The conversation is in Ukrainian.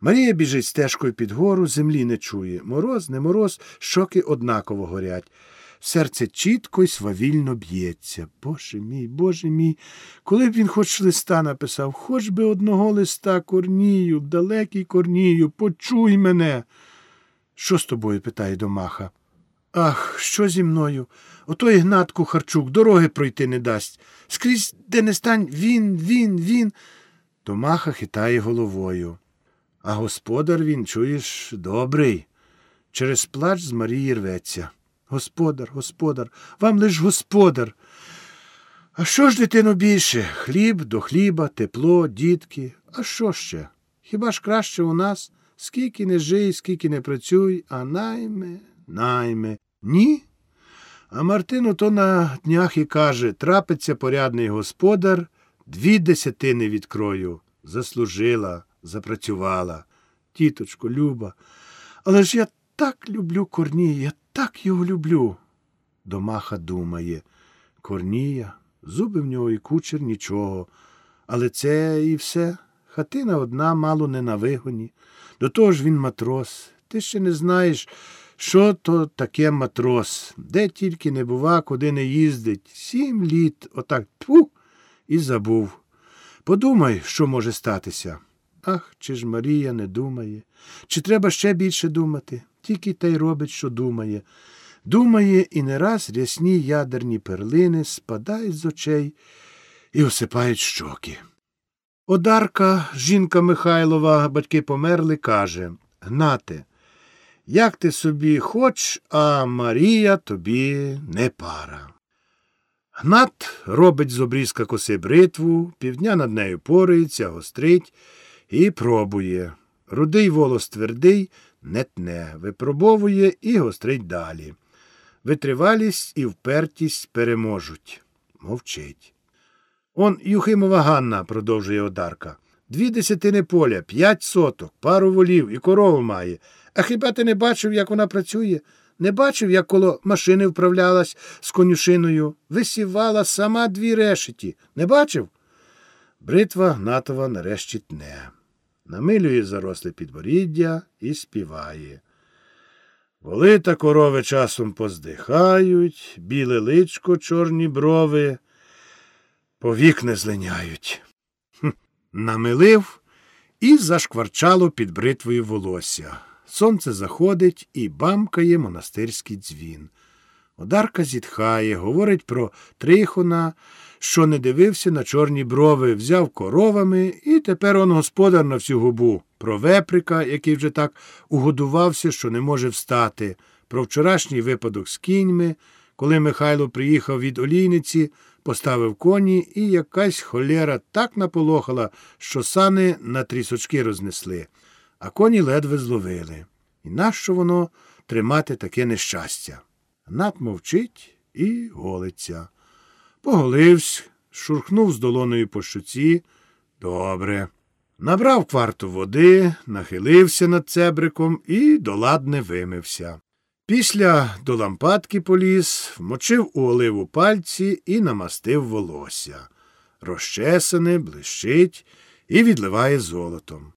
Марія біжить стежкою під гору, землі не чує. Мороз, не мороз, щоки однаково горять. Серце чітко й свавільно б'ється. Боже мій, Боже мій, коли б він хоч листа написав, хоч би одного листа корнію, далекий корнію, почуй мене. Що з тобою? питає Домаха. Ах, що зі мною? Ото Ігнат Кухарчук дороги пройти не дасть. Скрізь, де не стань, він, він, він. Домаха хитає головою. А господар він, чуєш, добрий. Через плач з Марії рветься. Господар, господар, вам лиш господар. А що ж, дитино, більше? Хліб до хліба, тепло, дітки. А що ще? Хіба ж краще у нас? Скільки не жий, скільки не працюй, а найме, найме. Ні? А Мартину то на днях і каже трапиться порядний господар, дві десятини відкрою. Заслужила, запрацювала. Тіточко, Люба, але ж я так люблю Корнія, я так його люблю. Домаха думає. Корнія, зуби в нього і кучер нічого. Але це і все. Хатина одна, мало не на вигоні. До того ж він матрос. Ти ще не знаєш, що то таке матрос, де тільки не бува, куди не їздить. Сім літ, отак тьфу, і забув. Подумай, що може статися. Ах, чи ж Марія не думає, чи треба ще більше думати, тільки та й робить, що думає. Думає, і не раз рясні ядерні перлини спадають з очей і осипають щоки. Одарка, жінка Михайлова, батьки померли, каже Гнате, як ти собі хоч, а Марія тобі не пара. Гнат робить з обрізка коси бритву, півдня над нею пориється, гострить і пробує. Рудий волос твердий, не тне, випробовує і гострить далі. Витривалість і впертість переможуть. Мовчить. Он Юхимова Ганна, продовжує Одарка. Дві десятини поля, п'ять соток, пару волів і корову має. А хіба ти не бачив, як вона працює? Не бачив, як коло машини вправлялась з конюшиною, висівала сама дві решеті. Не бачив? Бритва Гнатова нарешті тне. Намилює заросле підборіддя і співає. Воли та корови часом поздихають, біле личко, чорні брови, повік не злиняють. Хм. Намилив і зашкварчало під бритвою волосся. Сонце заходить і бамкає монастирський дзвін. Одарка зітхає, говорить про Трихона, що не дивився на чорні брови, взяв коровами, тепер он господар на всю губу, про веприка, який вже так угодувався, що не може встати, про вчорашній випадок з кіньми, коли Михайло приїхав від олійниці, поставив коні, і якась холєра так наполохала, що сани на трісочки рознесли, а коні ледве зловили. І нащо воно тримати таке нещастя? Гнат мовчить і голиться. Поголився, шурхнув з долоною по щуці. Добре. Набрав кварту води, нахилився над цебриком і доладне вимився. Після до лампадки поліз, вмочив у оливу пальці і намастив волосся. Розчесане, блищить і відливає золотом.